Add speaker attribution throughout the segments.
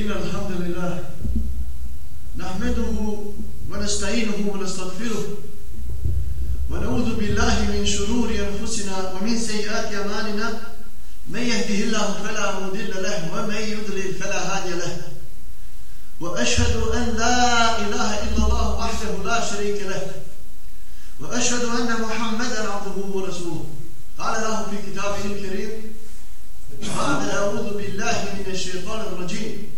Speaker 1: إن الحمد لله. نحمده ونستعينه ونستغفره. ونعوذ بالله من شرور أنفسنا ومن سيئات أمالنا من يهده الله فلا مضل له ومن يضلل فلا هادي له. وأشهد أن لا إله إلا الله وحده لا شريك له. وأشهد أن محمدا عبده ورسوله. قال له في كتابه الكريم بعد أعوذ بالله من الشيطان الرجيم.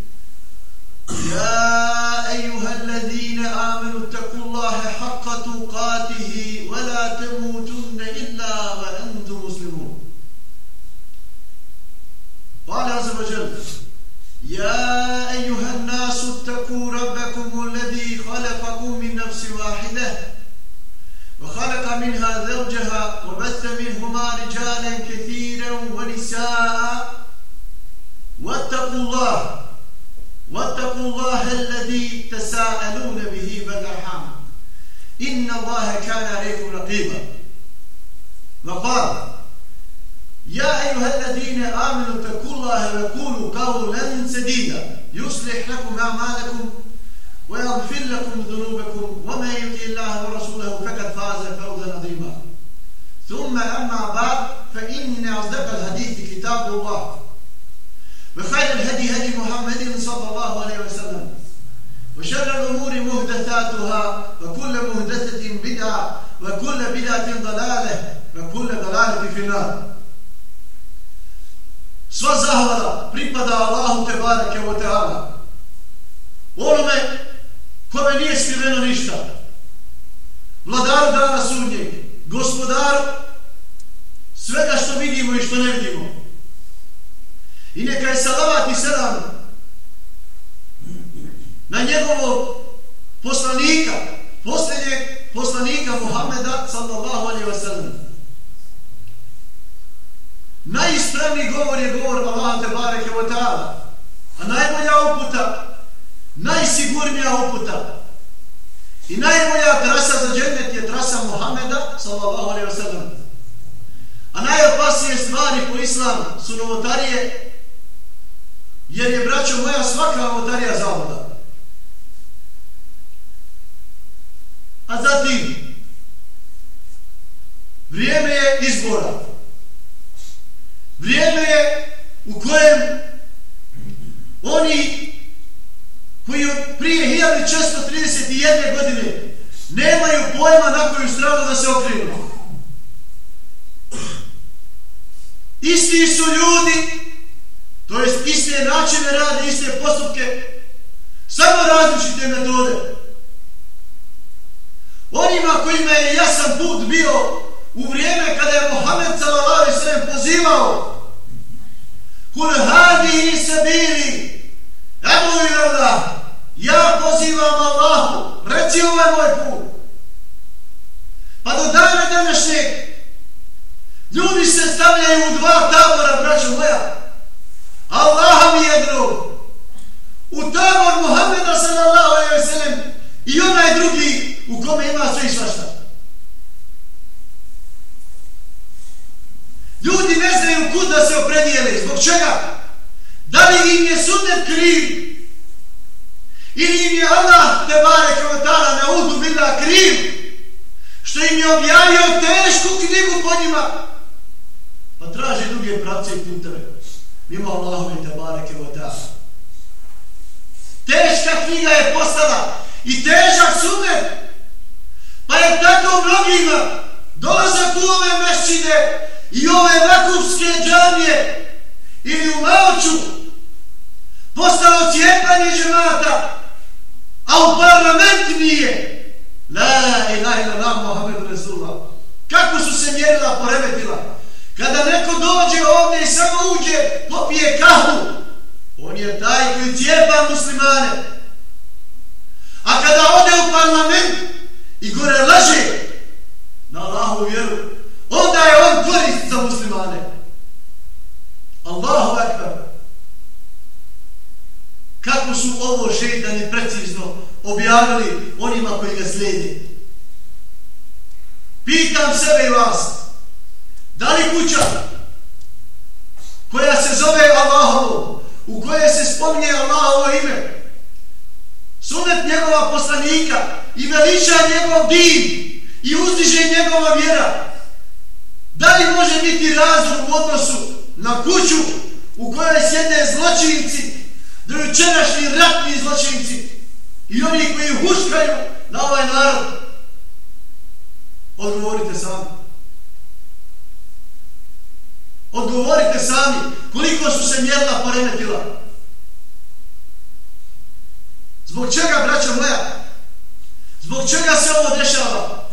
Speaker 1: تقاته ولا تموتن إلا وأنتم مسلمون. قال عز وجل يا أيها الناس اتقوا ربكم الذي خلقكم من نفس واحدة وخلق منها زوجها وبث منهما رجالا كثيرا ونساء. واتقوا الله واتقوا الله الذي تساءلون به والأرحام. ان الله كان عليكم رقيبا. وقال يا ايها الذين امنوا اتقوا الله وقولوا قولا سديدا. يصلح لكم اعمالكم ويغفر لكم ذنوبكم ومن يطع الله ورسوله فقد فاز فوزا عظيما. ثم اما بعد فان اصدق الحديث كتاب الله. وخير الهدي هدي محمد صلى الله عليه وسلم. وشر الأمور مهدثاتها وكل مهدثة بدعة وكل بدعة ضلالة وكل ضلالة في النار Sva zahvala pripada Allahu te barake o teala. Onome kome nije skriveno ništa. Vladaru dana sudnjeg, gospodaru svega što vidimo i što ne vidimo. I neka je salavat i selam na njegovog poslanika, posljednjeg poslanika Muhammeda sallallahu alaihi wa sallam. Najispravniji govor je govor Allah te bareke wa ta'ala. A najbolja uputa, najsigurnija uputa i najbolja trasa za džennet je trasa Muhammeda sallallahu alaihi wa sallam. A najopasnije stvari po islamu su novotarije jer je, braćo moja, svaka novotarija zavoda. A zatim, vrijeme je izbora. Vrijeme je u kojem oni koji prije 1631. godine nemaju pojma na koju stranu da se okrenu. Isti su ljudi To jest iste načine rade, iste postupke, samo različite metode. Onima kojima je jasan put bio u vrijeme kada je Mohamed sallallahu sallam pozivao Kul hadi i sabiri Ebu i Ja pozivam Allahu Reci ovaj moj put Pa do dana današnjeg Ljudi se stavljaju u dva tabora, braćo moja Allaha mi je drug. U tabor Muhammeda sallallahu alaihi wa sallam i onaj drugi u kome ima sve i svašta. Ljudi ne znaju kud da se opredijeli. Zbog čega? Da li im je sunet kriv? Ili im je Allah te bare kao na udu bila kriv? Što im je objavio tešku knjigu po njima? Pa traže druge pravce i puteve mimo Allahove te bare wa. Teška knjiga je postala i težak sunet. Pa je tako mnogima dolazak u ove mešćine i ove vakufske džanije ili u Maoču postalo cijepanje žemata, a u parlament nije. La ilaha illallah Muhammedu Resulullah. Kako su se mjerila, poremetila? Kada neko dođe ovdje i samo uđe, popije kahvu, on je taj koji cijepa muslimane. A kada ode u parlament i gore laže na Allahu vjeru, onda je on korist za muslimane. Allahu akbar. Kako su ovo šeitani precizno objavili onima koji ga slijede? Pitam sebe i vas, Da li kuća koja se zove Allahovo u kojoj se spominje Allahovo ime, sunet njegova poslanika i veliča njegov din i uzdiže njegova vjera, da li može biti razum u odnosu na kuću u kojoj sjede zločinci, dojučerašnji ratni zločinci i oni koji huškaju na ovaj narod? Odgovorite sami. Odgovorite sami koliko su se mjerila poremetila. Zbog čega, braća moja? Zbog čega se ovo dešava?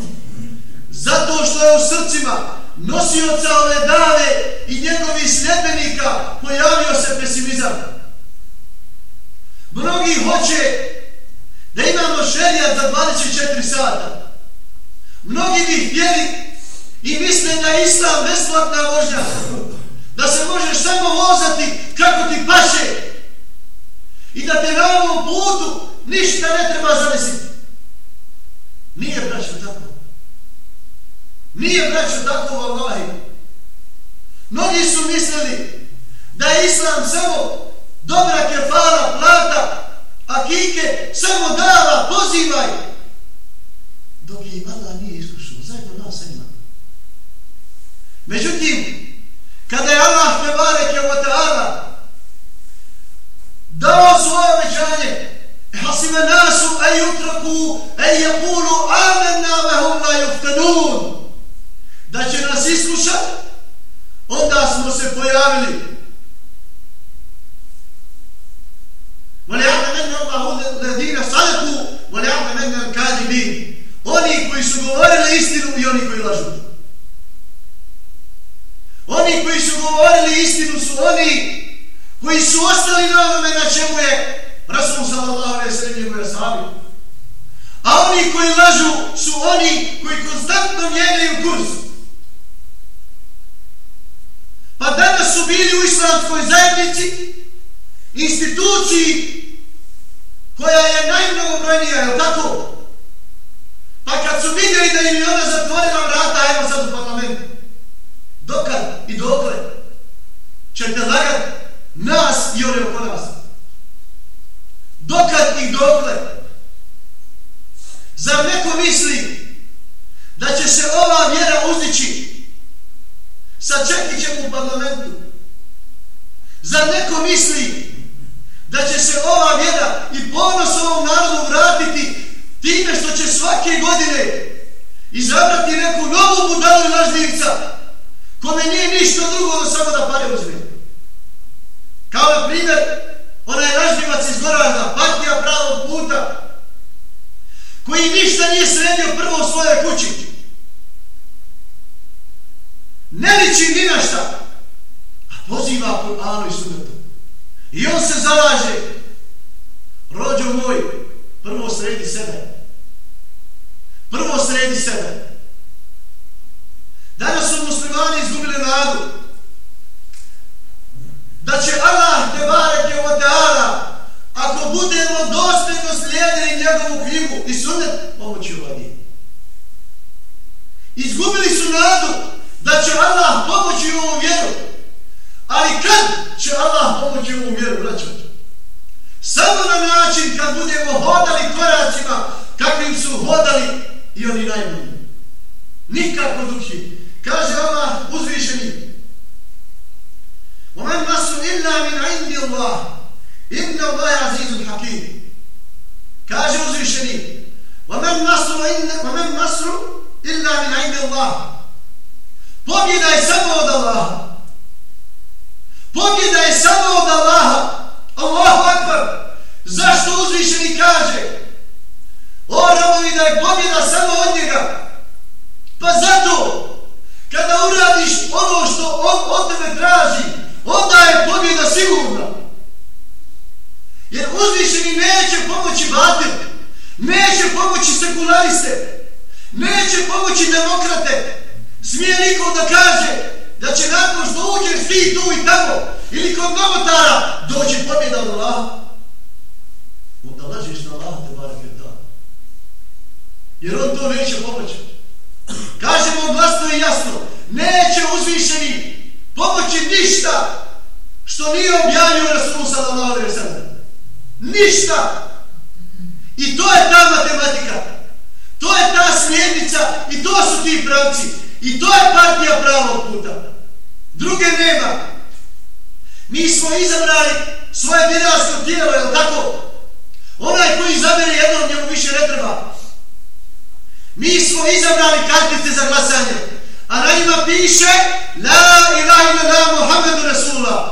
Speaker 1: Zato što je u srcima nosioca ove dave i njegovih sljedbenika pojavio se pesimizam. Mnogi hoće da imamo šerijat za 24 sata. Mnogi bi htjeli i misle da je islam besplatna vožnja da se možeš samo vozati kako ti paše i da te na ovom putu ništa ne treba zanesiti. Nije braćo tako. Nije braćo tako u Allahi. Mnogi su mislili da je islam samo dobra kefala, plata, a kike samo dava, pozivaj. Dok je Allah nije iskušao, zajedno nas ima. Međutim, kada je Allah te bareke wa ta'ala dao svoje obećanje hasime nasu a yutraku a yakulu amanna wa hum la yuftanun da će nas iskušati onda smo se pojavili وَلِيَعْلَمَنَّ اللَّهُ الَّذِينَ صَدَقُوا وَلِيَعْلَمَنَّ الْكَاذِبِينَ Oni koji su govorili istinu i oni koji lažu. Oni koji su govorili istinu su oni koji su ostali na onome na čemu je Rasul sallallahu alaihi sallam njegove sahabi. A oni koji lažu su oni koji konstantno mijenjaju kurs. Pa danas su bili u islamskoj zajednici, instituciji koja je najmnogobrojnija, je li tako? Pa kad su vidjeli da im je ona zatvorila vrata, ajmo sad u parlamentu. Dokad i dokle ćete lagati nas i one oko nas? Dokad i dokle? Zar neko misli da će se ova vjera uzdići sa čekićem u parlamentu? Zar neko misli da će se ova vjera i ponos ovom narodu vratiti time što će svake godine izabrati neku novu budalu i kome nije ništa drugo do samo da pare uzme. Kao na primjer, onaj lažljivac iz Goražda, partija pravog puta, koji ništa nije sredio prvo u svojoj kući. Ne liči ni na šta, a poziva po Anu i Sunetu. I on se zalaže, rođo moj, prvo sredi sebe. Prvo sredi sebe. Danas su muslimani izgubili nadu da će Allah te bareke o teala ako budemo dosljedno slijedili njegovu knjigu i sunet pomoći u vadi. Izgubili su nadu da će Allah pomoći u ovu vjeru. Ali kad će Allah pomoći u ovu vjeru, braćo? Samo na način kad budemo hodali koracima kakvim su hodali i oni najbolji. Nikako drugih. Kaže Allah uzvišeni وَمَنْ نَصْرُ إِلَّا مِنْ عِنْدِ اللَّهِ إِنَّ اللَّهِ عَزِيزٌ حَكِيمٌ Kaže uzvišeni وَمَنْ نَصْرُ إِلَّا مِنْ عِنْدِ اللَّهِ Pobjeda je samo od Allaha. Pobjeda je samo od Allaha. Allahu Akbar. Zašto uzvišeni kaže o rabovi da je pobjeda samo od njega? Pa zato Kada uradiš ono što on od tebe traži, onda je pobjeda sigurna. Jer uzvišeni neće pomoći vatir, neće pomoći sekulariste, neće pomoći demokrate. Smije niko da kaže da će nakon što uđeš ti tu i tamo ili kod novotara doći pobjeda od Allaha. Onda lažiš na Allaha te barek je ta. Jer on to neće pomoći. Kažemo glasno i jasno, neće uzvišeni pomoći ništa što nije objavio Rasul sallallahu alaihi sallam. Ništa. I to je ta matematika. To je ta smjernica i to su ti pravci. I to je partija pravog puta. Druge nema. Mi smo izabrali svoje biračko tijelo, je li tako? Onaj koji izabere jednom njemu više ne treba. Mi smo izabrali kartice za glasanje. A na njima piše La ilaha illa la Muhammedu Rasulullah.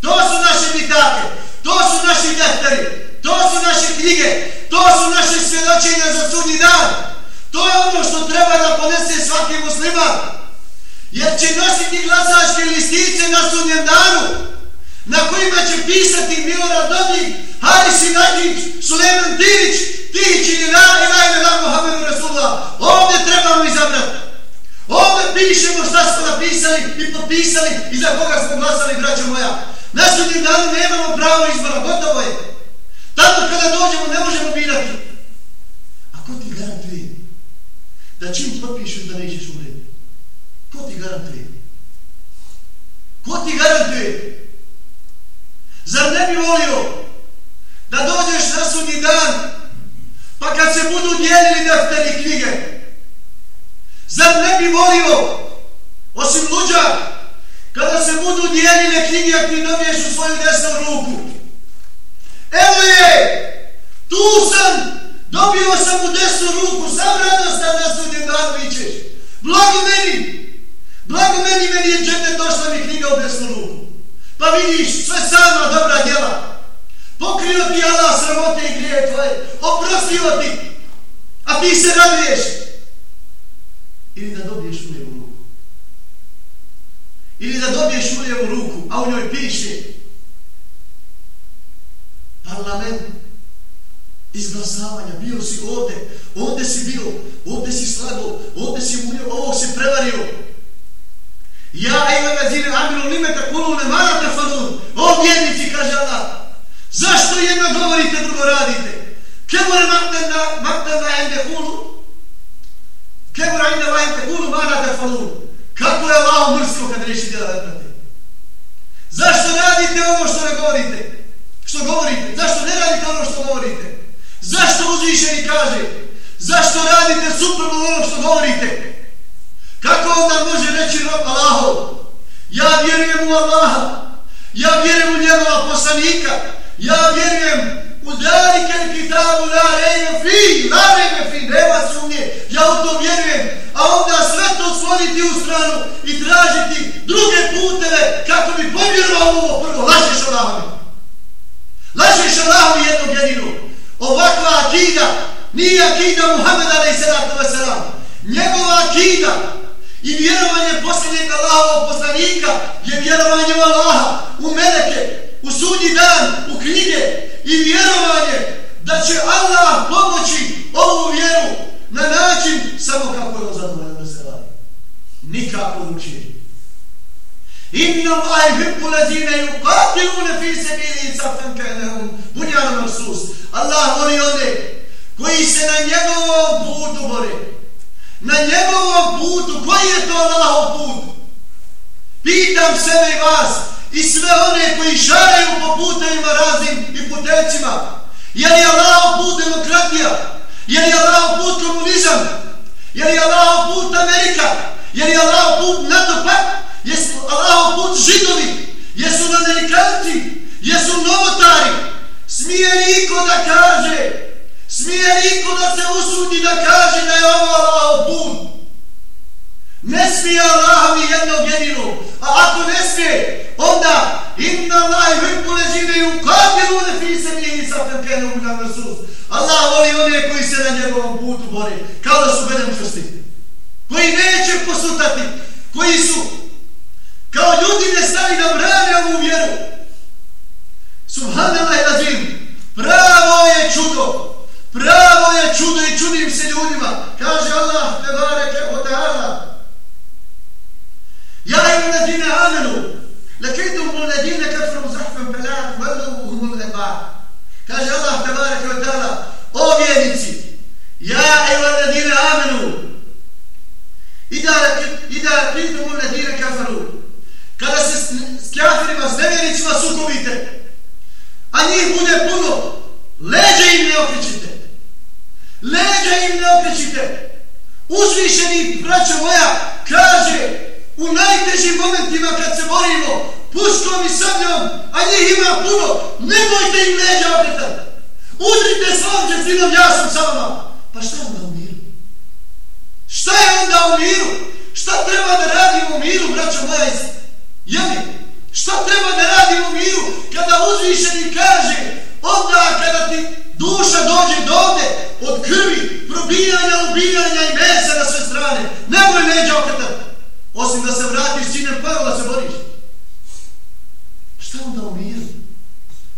Speaker 1: To su naše bitake. To su naši defteri. To su naše knjige. To su naše svjedočenja za sudnji dan. To je ono što treba da ponese svaki musliman. Jer će nositi glasačke listice na sudnjem danu na kojima će pisati Milorad Dodik, Haris Inagić, Suleman Dinić, Dinić i La i ila Mohamedu Rasulullah. Ovdje trebamo izabrati. Ovdje pišemo šta smo napisali i potpisali i za koga smo glasali, braćo moja. Na sudnjem danu nemamo pravo izbora, gotovo je. Tato kada dođemo ne možemo birati. A ko ti garantuje da čim potpišeš da nećeš umreti? Ko ti garantuje? Ko ti garantuje? Zar ne bi volio da dođeš na sudnji dan pa kad se budu dijelili defteri knjige zar ne bi volio osim luđa kada se budu dijelile knjige a ti dobiješ u svoju desnu ruku evo je tu sam dobio sam u desnu ruku sam radostan na sudnjem danu vićeš blago meni blago meni meni je džete došla mi knjiga u desnu ruku Pa vidiš sve sama dobra djela. Pokrio ti Allah sramote i grije tvoje. Oprostio ti. A ti se raduješ. Ili da dobiješ u. Ili da dobiješ u lijevu ruku, a u njoj piše parlament izglasavanja. Bio si ovde, ovde si bio, ovde si slago, ovde si ulio, ovo si prevario. Ja ima ove zine amilu lime takulu ne marate fanun, O vjernici, kaže Allah. Zašto jedno govorite, drugo radite? Kebore makten da, makten da ende kulu? Kebore ende vajente kulu marate fanun, Kako je Allah mrsko kad reši djela vetrate? Zašto radite ono što ne govorite? Što govorite? Zašto ne radite ono što govorite? Zašto uzvišeni kaže? Zašto radite suprotno ono što govorite? Kako onda može reći rob Allahov? Ja vjerujem u Allaha. Ja vjerujem u njegova poslanika. Ja vjerujem u zalike kitabu la rejme fi. La rejme fi. Nema sumnje. Ja u to vjerujem. A onda sve to svoditi u stranu i tražiti druge puteve kako bi povjerovao ovo prvo. Lažeš Allahom. Lažeš Allahom jednog jedinu. Ovakva akida nije akida Muhammeda alaih sallatu wasalam. Njegova akida I vjerovanje posljednjeg Allahovog poslanika je vjerovanje u Allaha, u meleke, u sudnji dan, u knjige i vjerovanje da će Allah pomoći ovu vjeru na način samo kako je on zadovoljeno da se radi. Nikako učini. Inna Allahi hibbu lazine yuqatilune fi sebili safan kanahum bunjan Rasus. Allah voli one koji se na njegovom putu bore na njegovom putu, koji je to Allahov put? Pitam sebe i vas i sve one koji šaraju po putevima raznim i putevcima. Je li Allahov put demokratija? Je li Allahov put komunizam? Je li Allahov put Amerika? Je li put NATO pak? Jesu Allahov put židovi? Jesu Amerikanci? Jesu novotari? Smije li iko da kaže Smije niko da se usudi da kaže da je ovo Allah put? Ne smije Allah mi jednog jedinu. A ako ne smije, onda inna Allah i vrku ležine i ukadiru ne fi se nije i satan kenu u nam. Allah voli one koji se na njegovom putu bori, kao da su bedem čvrsti. Koji neće posutati, koji su kao ljudi ne stali da brane ovu vjeru. Subhanallah i razim, pravo je čudo. Pravo je čudo i čudim se ljudima. Kaže Allah, te bareke o ta'ala. الذين آمنوا ladine الذين كفروا زحفا فلا تولوهم الأدبار كاج الله تبارك وتعالى leba. Allah, te bareke o ta'ala. O vjernici, ja im ladine amenu. Ida lekidum u ladine kafru. kada se s kjafirima, s nevjericima sukobite, a njih bude puno, leđe im ne okrećite. Leđe im ne okrećite. Uzvišeni, braćo moja, kaže u najtežim momentima kad se borimo puškom i sabljom, a njih ima puno, nemojte im leđa okretati. Udrite slavđe sinom, ja sam sa vama. Pa šta je onda u miru? Šta je onda u miru? Šta treba da radimo u miru, braćo moja iz Jeli? Šta treba da radimo u miru kada uzvišeni kaže onda kada ti duša dođe do ovde od krvi, probijanja, ubijanja i mesa na sve strane. Nemoj leđa okretati. Osim da se vratiš činem prvo da se boriš. Šta onda u miru?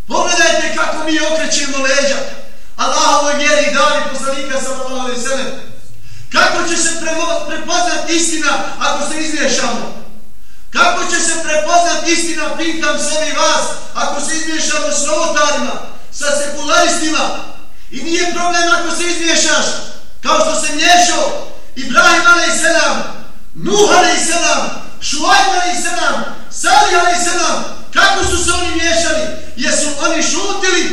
Speaker 1: Pogledajte kako mi okrećemo leđa. Allahovoj vjeri i dali poslanika sallallahu alaihi sallam. Kako će se prepoznat istina ako se izmiješamo? Kako će se prepoznat istina, pitam sebi vas, ako se izmiješamo s novotarima, sa sekularistima? I nije problem ako se izmiješaš, kao što se miješao Ibrahim a.s. Nuh a.s. Šuajb a.s. Salih a.s. Kako su se oni miješali? Jesu oni šutili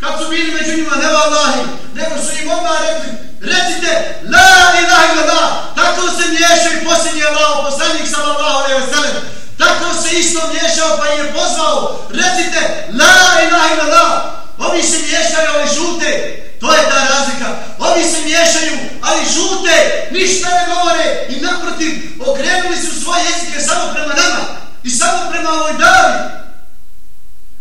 Speaker 1: kad su bili među njima neva Allahi? Nego su im odmah rekli, recite, la ilaha illallah, tako se miješao i posljednji Allah, poslanik sallallahu alaihi wa sallam. Tako se isto miješao pa je pozvao, recite, la ilaha illallah, ovi se miješaju, ali šute, to je ta razlika. Ovi se miješaju, ali žute, ništa ne govore i naprotiv, okrenuli su svoje jezike samo prema nama i samo prema ovoj davi.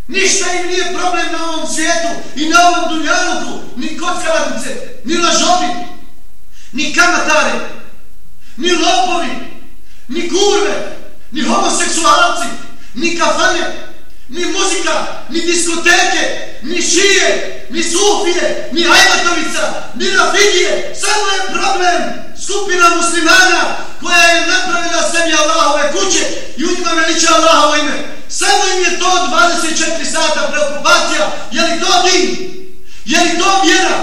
Speaker 1: Ništa im nije problem na ovom svijetu i na ovom dunjaluku, ni kockaladnice, ni lažovi, ni kamatare, ni lopovi, ni kurve, ni homoseksualci, ni kafane, ni muzika, ni diskoteke, ni šije, ni sufije, ni ajmatovica, ni rafidije. Samo je problem skupina muslimana koja je napravila sebi Allahove kuće i u njima veliče Allahovo ime. Samo im je to 24 sata preokupacija. Je li to din? Je li to vjera?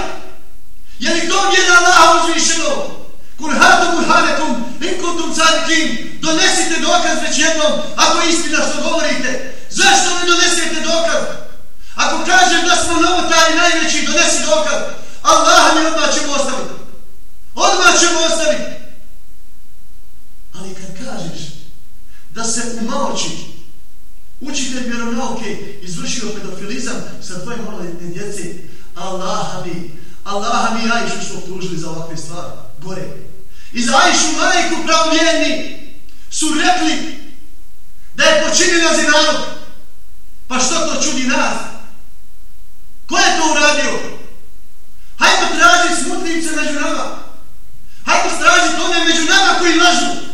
Speaker 1: Je li to vjera Allaha uzvišeno? Kur hatu burhanekum, inkuntum sadikin. donesite dokaz već jednom, ako istina što govorite. Zašto ne donesete dokaz? Ako kažem da smo novotari najveći, donesi dokaz. Allah mi odmah ćemo ostaviti. Odmah ćemo ostaviti. Ali kad kažeš da se u učitelj vjeronauke izvršio pedofilizam sa dvoje maloljetne djece, Allah mi, Allah mi Ajšu su optužili za ovakve stvari. Gore. I za Ajšu majku pravovjerni su rekli da je počinila zinalog. Pa što to čudi nas? Ko je to uradio? Hajmo tražiti smutnice među nama. Hajmo tražiti one među nama koji lažu.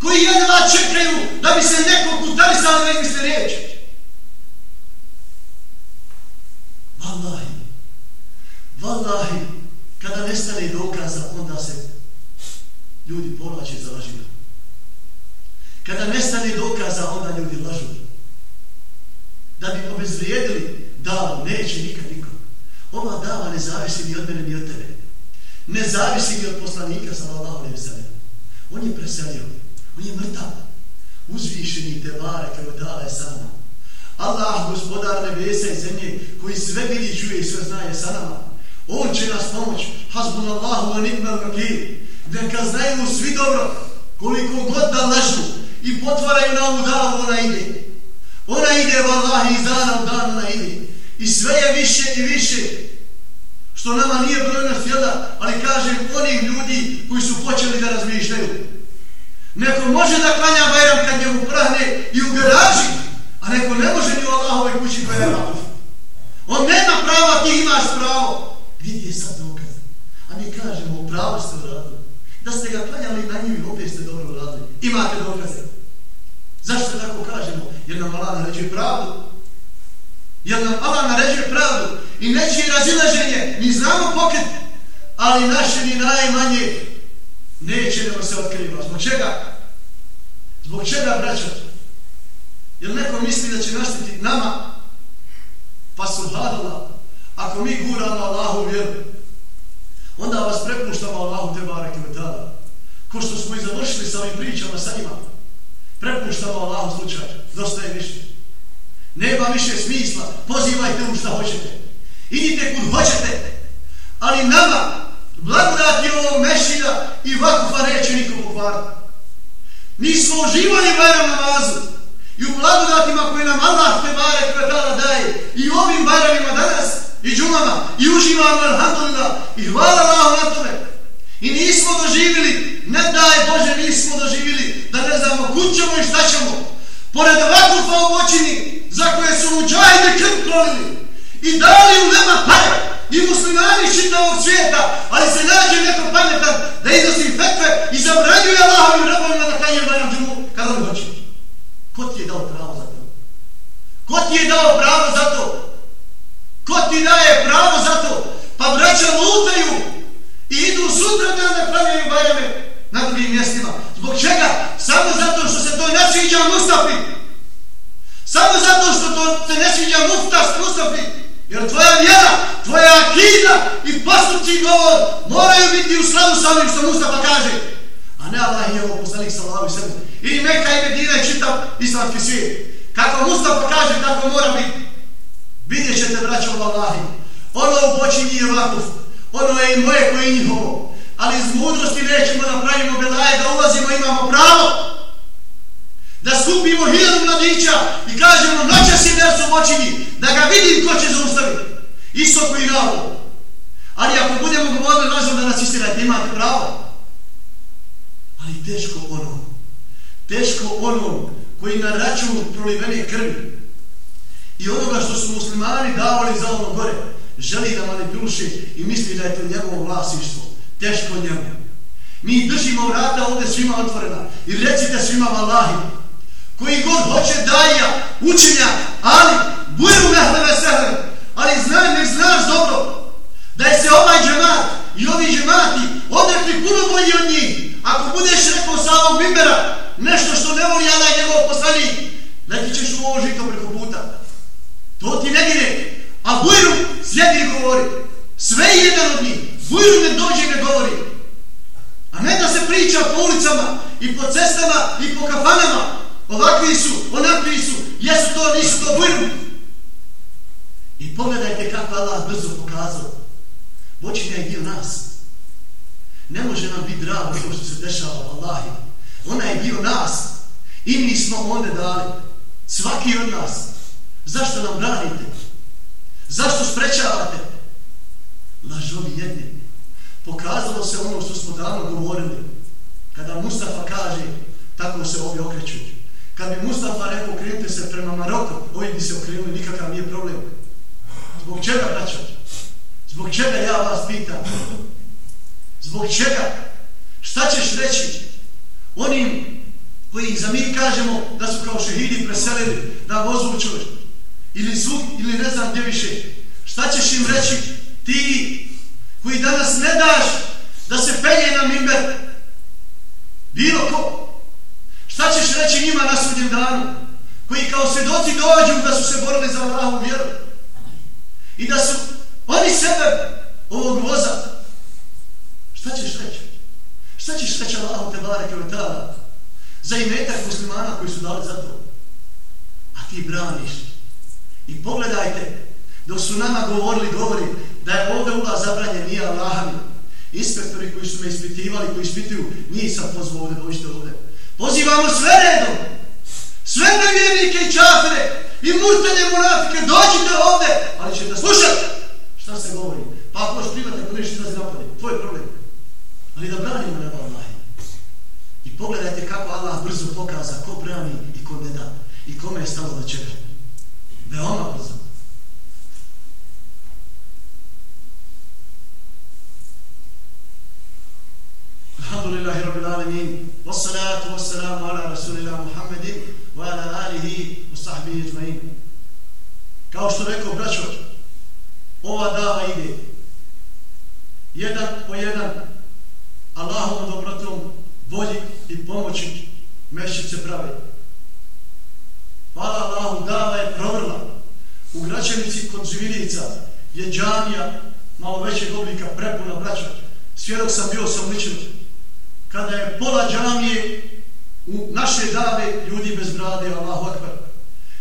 Speaker 1: Koji jedva čekaju da bi se neko kutarisali bi se riječi. Wallahi. Wallahi. Kada nestane dokaza, onda se ljudi povlače za lažima. Kada nestane dokaza, onda ljudi lažu. Da bi obezvrijedili davu, neće nikad niko. Ova dava ne zavisi ni od mene, ni od tebe. Ne zavisi ni od poslanika, sallallahu alaihi sallam. On je preselio. On je mrtav. Uzvišeni te bare, kao dala je sa nama. Allah, gospodar nebesa i zemlje, koji sve vidi, čuje i sve znaje sa nama. On će nas pomoć. Hasbun Allahu wa ni'mal vakir. Neka znaju svi dobro koliko god da lažu i potvaraju na ovu davu, ona ide. Ona ide, vallahi, iz dana u dan ona ide. I sve je više i više. Što nama nije brojnost jela, ali kažem onih ljudi koji su počeli da razmišljaju. Neko može da klanja Bajram kad njemu prahne i u garaži, a neko ne može ni u Allahove kući koja je. On nema prava, ti imaš pravo. Gdje je sad dokaz? A mi kažemo, pravo ste uradili. Da ste ga klanjali na njim, opet ste dobro uradili. Imate dokaze. Zašto tako kažemo? Jer nam Allah naređuje pravdu. Jer nam Allah naređuje pravdu. I neće razilaženje. Mi znamo pokret. Ali naše ni najmanje neće da se otkriva. Zbog čega? Zbog čega, vraćati? Jer neko misli da će naštiti nama? Pa su hadala. Ako mi guramo Allahu vjeru, onda vas prepuštamo Allahu te bareke vetala. Ko što smo i završili sa ovim pričama sa njima. Prepuštamo Allahu slučaj. Dosta je više. Nema više smisla. Pozivajte u šta hoćete. Idite kud hoćete. Ali nama, blagodati ovog mešina i vakufa neće niko pokvariti. Mi smo uživali bajram namazu. I u blagodatima koje nam Allah te bare kvetala daje. I ovim bajramima danas. I džumama. I uživamo alhamdulillah. I hvala Allah na tome. I nismo doživili. Ne daj Bože nismo doživili. Da ne znamo kud ćemo i šta ćemo. Pored ovakvu pomoćini. Za koje su muđajde krv prolili. I dali u nema pare. I muslimani čitavog svijeta. Ali se nađe neko pametan. Da iznosi fetve. I zabranjuje Allahovim rabovima da kanje bajram džumu. Kada li hoće. Ko ti je dao pravo za to? Ko ti je dao pravo za to? Ko ti daje pravo za to? Pa braća lutaju i idu sutra da ne pravljaju bajame na drugim mjestima. Zbog čega? Samo zato što se to ne sviđa Mustafi. Samo zato što to se ne sviđa Muftas Mustafi. Jer tvoja vjera, tvoja akida i postupci govor moraju biti u slavu sa onim što Mustafa kaže. A ne Allah je ovo poslanik sallahu i sallam. I Meka i Medina je čitav islamski svijet. Kako Mustafa kaže, tako mora biti. Vidjet ćete, braćo Allahi. Ono u počinji je vakuf. Ono je i moje koje je njihovo. Ali iz mudrosti nećemo da pravimo belaje, da ulazimo, imamo pravo. Da skupimo hiljadu mladića i kažemo noće si nercu moćini, da ga vidim ko će zaustaviti. Isto koji navo. Ali ako budemo govorili, možemo da nas istirajte, imate pravo. Ali teško ono teško ono koji na račun prolivene krvi i onoga što su muslimani davali za ono gore, želi da manipuliše i misli da je to njegovo vlasništvo. Teško njemu. Mi držimo vrata ovdje svima otvorena i recite svima vallahi. koji god hoće daja, učenja, ali buju mehleve sehle, ali znaj, ne znaš dobro da je se ovaj džemat i ovi džemati odrekli puno bolji od njih. Ako budeš rekao sa ovog bimbera, nešto što ne voli Allah njegov poslanik, leti ćeš u ovo žito preko puta. To ti ne gine. A Bujru sjedi i govori. Sve je jedan od njih. Bujru ne dođe i ne govori. A ne da se priča po ulicama i po cestama i po kafanama. Ovakvi su, onakvi su. Jesu to, nisu to Bujru. I pogledajte kako Allah brzo pokazao. Bočinja je dio nas. Ne može nam biti drago što se dešava Allahima ona je dio nas i mi smo onda dali svaki od nas zašto nam branite zašto sprečavate? Lažovi jedni. Pokazalo se ono što smo davno govorili. Kada Mustafa kaže tako se ovi okreću. Kad bi Mustafa rekao krenite se prema Maroku ovi bi se okrenuli, nikakav nije problem. Zbog čega braćo? Zbog čega ja vas pitam? Zbog čega? Šta ćeš reći? Onim koji za mi kažemo da su kao šehidi preselili da vozu čovjek ili su, ili ne znam gdje više šta ćeš im reći ti koji danas ne daš da se penje na mimber bilo ko šta ćeš reći njima na sudnjem danu koji kao svjedoci dođu da su se borili za Allahovu vjeru i da su oni sebe ovog voza šta ćeš reći Šta ćeš reći Allahu te bareke ve tada? za imetak muslimana koji su dali za to? A ti braniš. I pogledajte, dok su nama govorili, govori da je ovdje ulaz zabranjen, nije Allahami. Inspektori koji su me ispitivali, koji ispituju, nije sam pozvao ovdje, dođite ovdje. Pozivamo sve redom. Sve nevjernike i čafere, i murtanje monafike, dođite ovdje, ali ćete slušati šta se govori. Pa ako još primate, ako nešto izlazi napade, tvoj problem. Ali da branimo na Pogledajte kako Allah brzo pokaza ko brani i ko ne da. I kome je stalo do čega. Veoma brzo. Alhamdulillahi rabbil alamin. Wassalatu wassalamu ala rasulillah Muhammedin wa ala alihi wa sahbihi ajma'in. Kao što rekao braćo, ova dava ide jedan po jedan Allahom dobrotom volji i pomoći mešćice pravi. Hvala Allahu, dava je provrla. U Gračanici kod Živilica je džamija malo većeg oblika prepuna braća. Svjedok sam bio sam ličen. Kada je pola džamije u naše dave ljudi bez brade, Allahu akbar.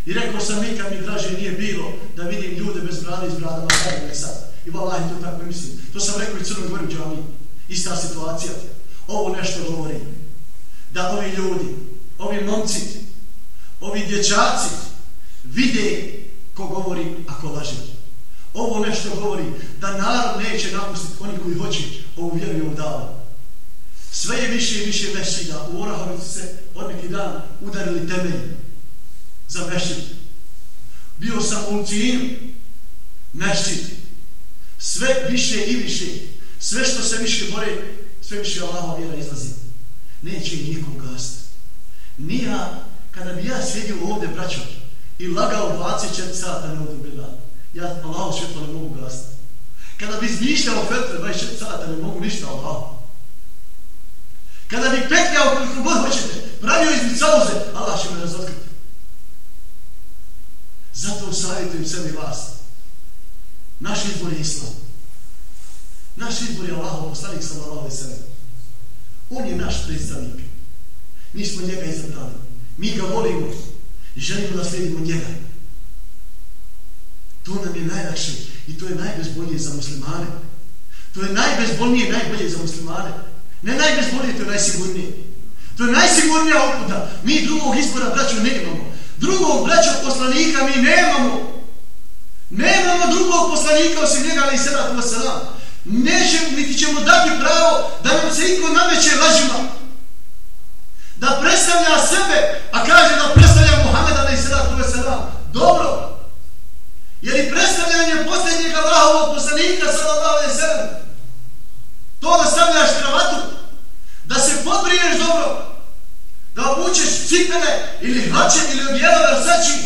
Speaker 1: I rekao sam nikad mi draže nije bilo da vidim ljude bez brade i s bradama sada sad. I valaj to tako mislim. To sam rekao i Crnoj Gori džamiji. Ista situacija. Ovo nešto govori. Da ovi ljudi, ovi momci, ovi dječaci vide ko govori ako laže. Ovo nešto govori da narod neće napustiti oni koji hoće ovu vjeru i ovu. Sve je više i više mešina. U Orahovici se od neki dan udarili temelji za mešćinu. Bio sam u Cijinu, mešćinu. Sve više i više. Sve što se više bore, sve više Allahova vjera izlazi. Neće i nikom gasti. Nija, kada bi ja sjedio ovdje, braćo, i lagao 24 sata ne ovdje gledati, ja Allaho svjetlo ne mogu gasiti. Kada bi izmišljao fetve 24 sata, ne mogu ništa Allaho. Kada bi petljao koliko god hoćete, pravio izmi cauze, Allah će me razotkriti. Zato savjetujem sebi vas. Naš izbor je islam. Naš izbor je Allah, poslanik sa Allah i sebe. On je naš predstavnik. Mi smo njega izabrali. Mi ga volimo i želimo da slijedimo njega. To nam je najlakše i to je najbezbolnije za muslimane. To je najbezbolnije i najbolje za muslimane. Ne najbezbolnije, to je najsigurnije. To je najsigurnija uputa. Mi drugog izbora, braću, nemamo. Drugog braća poslanika mi nemamo. Nemamo drugog poslanika osim njega, ali i sada tu selam. Neće, niti ćemo dati pravo da nam se iko nameće lažima. Da predstavlja sebe, a kaže da predstavlja Muhammeda, ali i sada tu. Dobro. Jer i predstavljanje posljednjeg Allahovog poslanika, sallallahu alejhi ve sellem. to da stavljaš kravatu, da se podbriješ dobro, da obučeš cipele ili hlače ili odjela versači,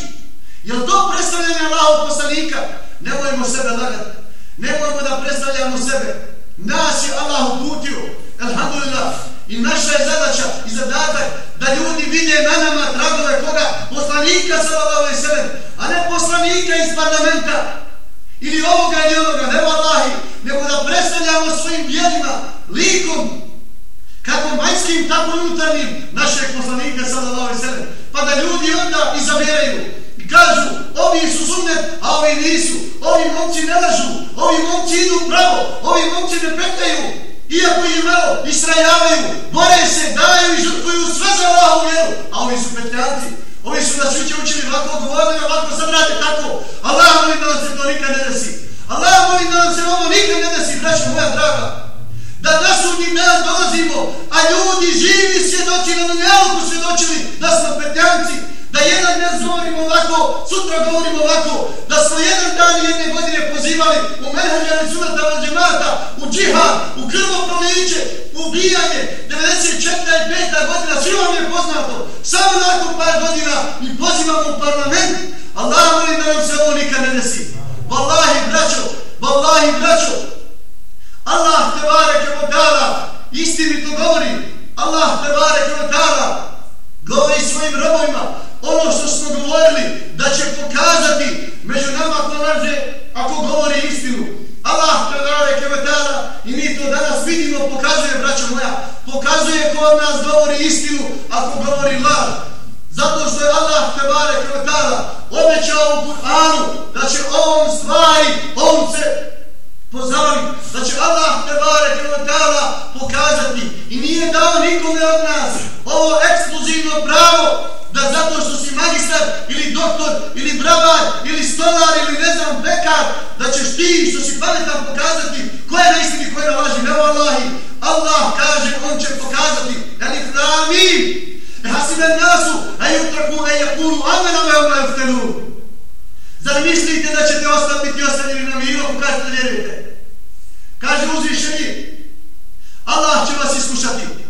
Speaker 1: Je to predstavljanje Allahovog poslanika? Ne volimo sebe lagati. Ne volimo da predstavljamo sebe. Nas je Allah uputio. Alhamdulillah. I naša je zadaća i zadatak da ljudi vide na nama tragove koga? Poslanika sallallahu alaihi sallam. A ne poslanika iz parlamenta. Ili ovoga ili onoga. Ne vallahi, Nego da predstavljamo svojim djelima, likom, kako majskim, tako unutarnjim našeg poslanika sallallahu alaihi sallam. Pa da ljudi onda izabiraju kažu, ovi su sunnet, a ovi nisu. Ovi momci ne lažu, ovi momci idu pravo, ovi momci ne petaju. Iako im malo israjavaju, bore se, daju i žrtvuju sve za Allahu vjeru. A ovi su petljanci. Ovi su nas uče učili ovako odgovorili, ovako sad rade tako. Allah molim da nam se to nikad ne desi. Allah molim da nam se ovo nikad ne desi, braćo moja draga. Da nas sudnji dan dolazimo, a ljudi živi svjedoci na dunjalku svjedočili da smo petljanci, da jedan dan govorimo ovako, sutra govorimo ovako, da smo jedan dan jedne godine pozivali u menheđane sunata vađemata, u džihad, u krvoproliće, u ubijanje, 94. i 5. godina, svi vam je poznato, samo nakon par godina mi pozivamo u parlament, Allah molim da nam se ovo nikad ne desi. Wallahi braćo, wallahi braćo, Allah te bareke od dala, istini to govori, Allah te bareke od dala, govori svojim robojima, ono što smo govorili da će pokazati među nama ko laže, ako govori istinu. Allah te kevetara i mi to danas vidimo, pokazuje, braćo moja, pokazuje ko od nas govori istinu ako govori laž. Zato što je Allah te kevetara obećao u Kur'anu da će ovom stvari ovce pozaviti, da će Allah te bare kevetala pokazati. I nije dao nikome od nas. Ovo ekskluzivno pravo da zato što si magistar ili doktor ili bravar ili stolar ili ne znam pekar da ćeš ti što si pametan pokazati ko je na istini, ko je na laži ne Allahi Allah kaže on će pokazati. Ali frami hasibe nasu a jutraku, a yakulu amena me ona zar mislite da ćete ostati ostavljeni na miru ako kažete vjerujete? Kaže uzvišeni Allah će vas iskušati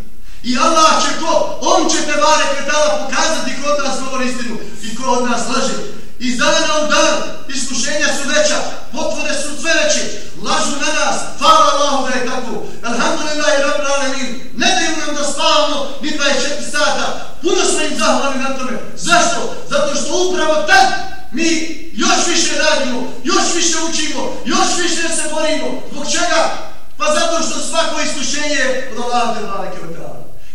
Speaker 1: I Allah će ko? On će te vare kretala pokazati ko od nas govori istinu i ko od nas laže. Iz dana u dan iskušenja su veća, potvore su sve veće, lažu na nas, hvala Allahu da je tako. Alhamdulillah i rabbi Alamin, ne daju nam da spavamo ni 24 sata, puno smo im zahvali na tome. Zašto? Zato što upravo tad mi još više radimo, još više učimo, još više se borimo. Zbog čega? Pa zato što svako iskušenje od Allaha te bare.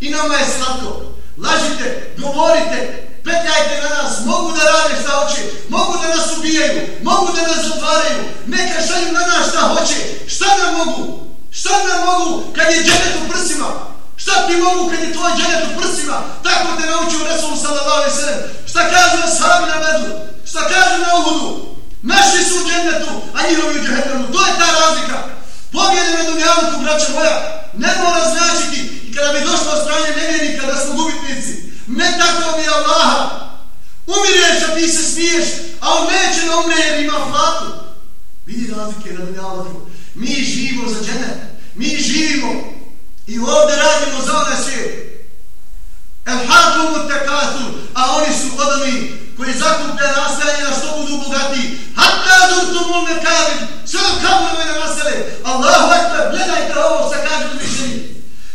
Speaker 1: I nama je slatko. lažite, govorite, petljajte na nas, mogu da rade šta hoće, mogu da nas ubijaju, mogu da nas zatvaraju, neka šalju na nas šta hoće, šta nam mogu? Šta nam mogu kad je dženet u prsima? Šta ti mogu kad je tvoj dženet u prsima? Tako te naučio Resul sallallahu alaihi sallam. Šta kažu na na medlu, Šta kažu na uhudu? Naši su u dženetu, a njihovi u džehennemu. To je ta razlika. Pobjede na dunjavnuku, braća moja, ne mora značiti i kada bi došlo od strane nevjernika da smo gubitnici. Ne tako mi je Allaha. Umireš, a ti se smiješ, a on neće da umre jer ima flatu. Vidi razlike na dunjavnuku. Mi živimo za dženet. Mi živimo i ovdje radimo za onaj svijet. El hakumu tekatu, a oni su odani koji zakupe naselje na što budu bogati. Hatta durtu mu me sve do kaburove na nasele. Allahu akbar, gledajte ovo sa kažem mišljeni.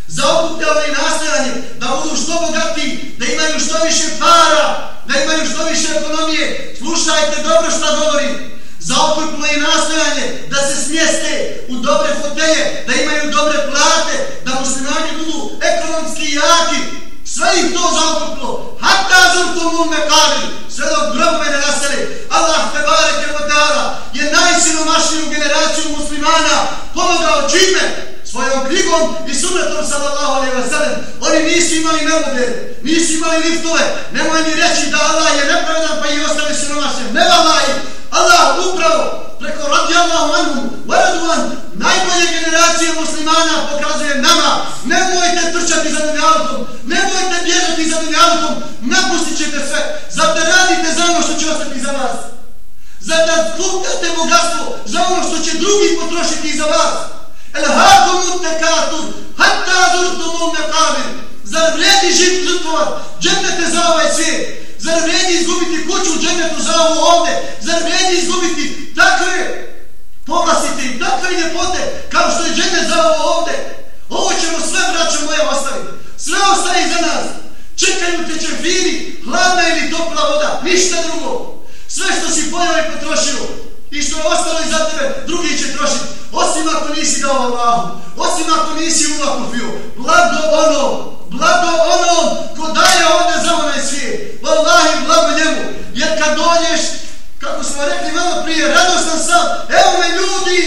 Speaker 1: Zakupe ove naselje, da budu što bogati, da imaju što više para, da imaju što više ekonomije. Slušajte dobro što govorim. Zaokupno je nastojanje da se smjeste u dobre fotelje, da imaju dobre plate, da muslimani budu ekonomski jaki, Sve ih to zaokupilo. Hatta zurtu mu me. Sve dok grobove ne naseli. Allah te bareke wa ta'ala je najsiromašniju generaciju muslimana pomogao čime? Svojom knjigom i sunetom sallallahu alaihi wa sallam. Oni nisu imali nebode, nisu imali liftove. Nemoj mi reći da Allah je nepravedan pa i ostali siromašni. Ne valaj! Allah upravo preko radi Allahu anhu, varaduan, najbolje generacije muslimana pokazuje nama, nemojte trčati za dunjalukom, nemojte bježati za dunjalukom, napustit ćete sve, zato radite za ono što će ostati za vas, zato da skupljate bogatstvo za ono što će drugi potrošiti za vas, el hakum utekatur, hatta zurtumu mekabir, zar vredi živ žrtvovat, džennete za ovaj svijet, zar vredi izgubiti kuću u džemetu za ovo ovde, zar vredi izgubiti takve povlasite i takve ljepote kao što je džemet za ovo ovde. Ovo ćemo sve, braćo moje, ostaviti. Sve ostaje za nas. Čekaju te čefiri, hladna ili topla voda, ništa drugo. Sve što si pojao i potrošio i što je ostalo iza tebe, drugi će trošiti. Osim ako nisi dao Allahu, osim ako nisi uvakufio, blago ono, blago ono ko daje ovdje za onaj svijet. Wallahi, blago njemu. Jer kad dođeš kako smo rekli malo prije, radostan sam, evo me ljudi,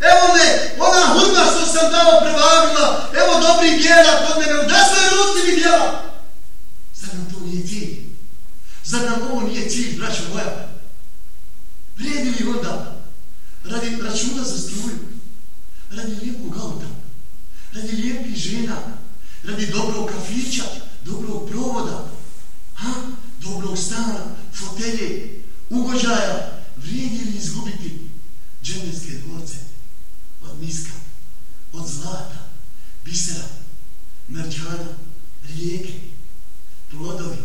Speaker 1: evo me, ona hudba što sam dao prevagila, evo dobri djela kod mene, u desnoj ruci mi djela. Zar nam to nije cilj? Zar nam ovo nije cilj, braćo moja? Vrijedi li onda radi računa za struju, radi lijepog auta, radi lijepih žena, radi dobrog kafića, dobrog provoda, ha? dobrog stana, fotelje, ugođaja, vrijedi li izgubiti dženevske dvorce? Od miska, od zlata, bisera, mrđana, rijeke, plodovi.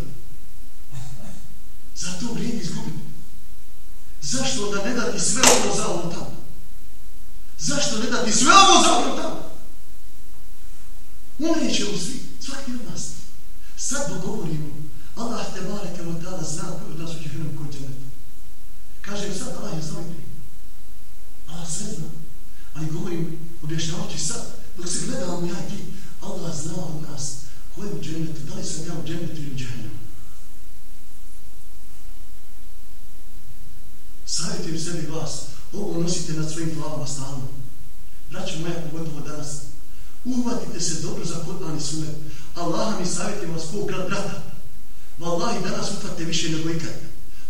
Speaker 1: Zato vrijedi izgubiti. Zašto da ne dati sve ovo za ovo tamo? Zašto ne dati sve ovo za ovo tamo? Umrijeće u svi, svaki od nas. Sad dogovorimo, Allah te bareke od dana zna koji od nas u džihenu koji će neto. Kažem sad, Allah je znao i Allah sve zna. Ali govorim, objašnjavajući sad, dok se gledamo ja i ti, Allah zna od nas ko je u džennetu, da li sam ja u džennetu ili u džihenu. Savjetujem sebi glas, ovo nosite nad svojim glavama stalno. Braćo moja, pogotovo danas, uhvatite se dobro za Kur'an i sunet. Allah mi savjetujem vas kog grad brata. Wallahi, danas uhvatite više nego ikad.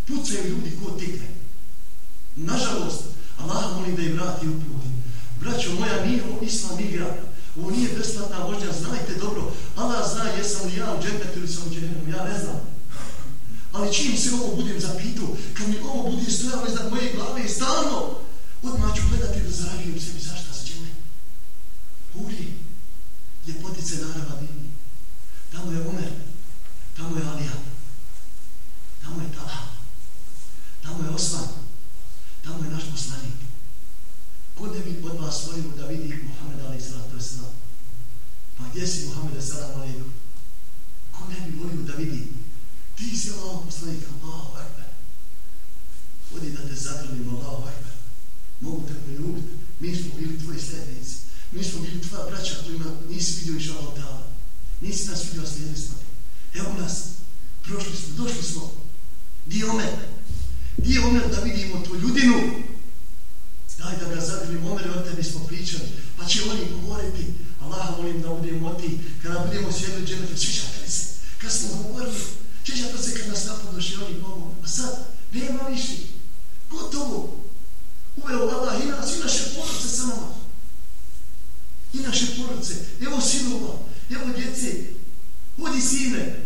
Speaker 1: Pucaju ljudi ko tikne. Nažalost, Allah moli da im vrati uputi. Braćo moja, nije ovo islam igra. Ovo nije besplatna vožnja, znajte dobro. Allah zna jesam li ja u džepetu ili sam u džepetu, ja ne znam. Ali čim se ovo budem zapitao, kad mi ovo bude stojalo iznad moje glave i stalno, odmah ću gledati da zaravijem sebi zašto za džene. Huri, ljepotice narava divni. Tamo je Omer, tamo je Alija, tamo je Talha, tamo je Osman, tamo je naš poslanik. Ko ne bi od vas volio da vidi Muhammed Ali Salatu Veselam? Pa gdje si Muhammed Salam Aleikum? Ko ne bi volio da vidi Ti si Allah poslanik, Allahu Akbar. Odi da te zagrlim, Allahu Akbar. Mogu te poljubiti. Mi smo bili tvoji sljednici. Mi smo bili tvoja braća kojima nisi vidio i žao dala. Nisi nas vidio, slijedili smo te. Prošli smo, došli smo. Di Omer? Di Omer da vidimo tu ljudinu? Daj da ga zagrlim, Omer, o tebi smo pričali. Pa će oni govoriti, Allah molim da budemo oti, kada budemo svijedli dženetu, sviđate li se? Kad smo govorili, sviđate se kad nas napadoš i oni pomogu. A sad, nema više. Gotovo. Uveo Allah i nas, i naše porodice sa nama. I naše porodice. Evo sinova, evo djece. Odi sine.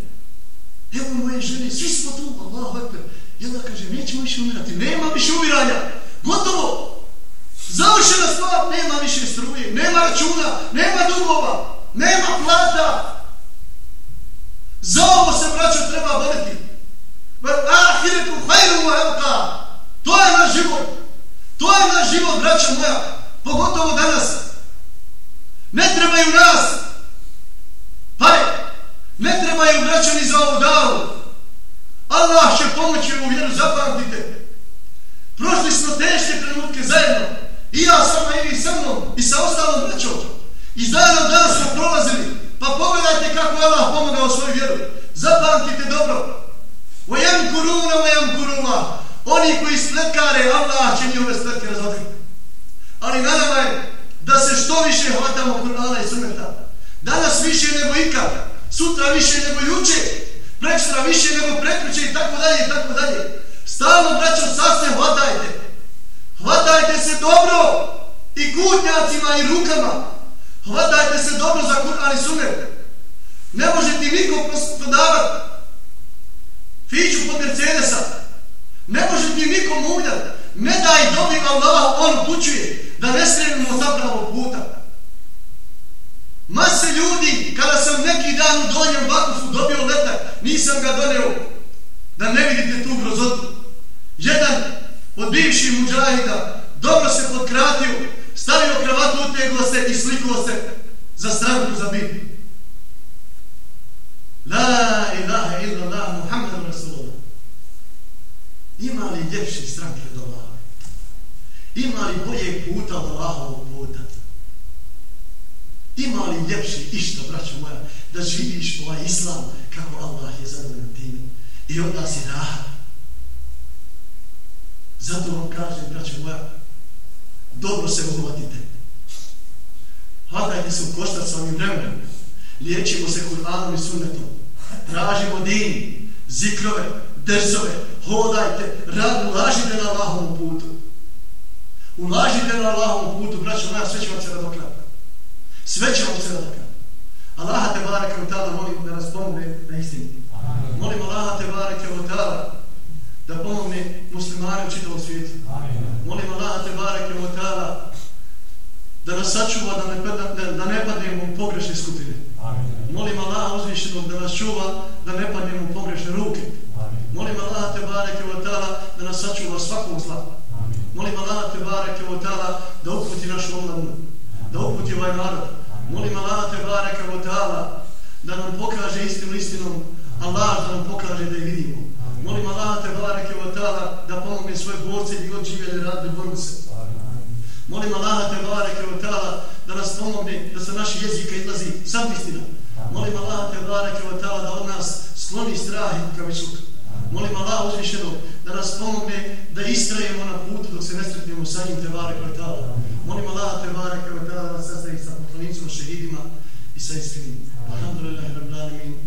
Speaker 1: Evo moje žene, svi smo tu. Allah, ekber. I onda kaže, nećemo više umirati. Nema više umiranja. Gotovo. Završena stvar, nema više struje, nema računa, nema dugova, nema plata. Za ovo se, braćo, treba boriti. Ahiretu hajru elka. To je naš život. To je naš život, braćo moja. Pogotovo danas. Ne trebaju nas. Pare. Ne trebaju vraćani za ovu davu. Allah će pomoći u vjeru, zapamtite. Prošli smo teške trenutke zajedno. I ja sam, i vi sa mnom i sa ostalom vraćom. I zajedno danas smo prolazili. Pa pogledajte kako je Allah pomogao svoju vjeru. Zapamtite dobro. Vajem kuruna, vajem kuruna. Oni koji sletkare, Allah će njihove sletke razotkriti. Ali na nama je da se što više hvatamo Kur'ana i Sunneta. Danas više nego ikada. Sutra više nego juče. Prekstra više nego prekriče i tako dalje i tako dalje. Stalno, braćo, sad se hvatajte. Hvatajte se dobro i kutnjacima i rukama. Hvatajte se dobro za Kur'an i Sunnet. Ne može ti niko prodavati fiću pod Mercedesa. Ne može ti niko muljati. Ne daj dobi Allah, on pućuje da ne skrenemo zapravo puta. Mase ljudi, kada sam neki dan u donjem vakufu dobio letak, nisam ga donio da ne vidite tu grozotu. Jedan od bivših muđahida dobro se podkratio, stavio kravatu, uteglo se i slikuo se za stranku za bit. La ilaha illa Allah, Muhammed Rasulullah. Ima li ljepši stranke do Allaha? Ima li bolje puta od Allahovog puta? Ima li ljepše išta, braćo moja, da živiš ovaj islam kako Allah je zadovoljan time? I onda si rahat. Zato vam kažem, braćo moja, dobro se uhvatite. Hvatajte se u koštac sa ovim vremenom. Liječimo se Kur'anom i sunnetom. Tražimo din, zikrove, drsove. Hodajte, rad, ulažite na Allahovom putu. Ulažite na Allahovom putu, braćo moja, sve će vam se radokljati. Sve će se radokljati. Allaha te bareke u ta'ala molim da nas pomogne na istini. Molim Allaha te bareke u ta'ala da pomogne muslimane u čitavom svijetu. Molim Allah te bareke u ta'ala da nas sačuva da ne, da, da ne padnemo u pogrešne skupine. Amin. Molim Allah uzvišenog da nas čuva da ne padnemo u pogrešne ruke. Amin. Molim Allah te bareke u ta'ala da nas sačuva svakog zla. Molim Allah te bareke u ta'ala da uputi našu omladnu. Da uputi ovaj narod. Molim Allah te bareke u ta'ala da nam pokaže istinu istinom. Allah da nam pokaže da je vidimo. Molim Allah te bareke wa ta'ala da pomogne svoje borce gdje god živjeli radne borbe se. Molim Allah te bareke wa ta'ala da nas pomogne da sa naših jezika izlazi sam istina. Molim Allah te bareke wa ta'ala da od nas sloni strah i pravičluk. Molim Allah uzvišeno da nas pomogne da istrajemo na putu dok se ne sretnemo sa njim te bareke wa ta'ala. Molim Allah te bareke wa ta'ala da nas sastavi sa poslanicima, šehidima i sa istinim. Alhamdulillah, rabbil alamin.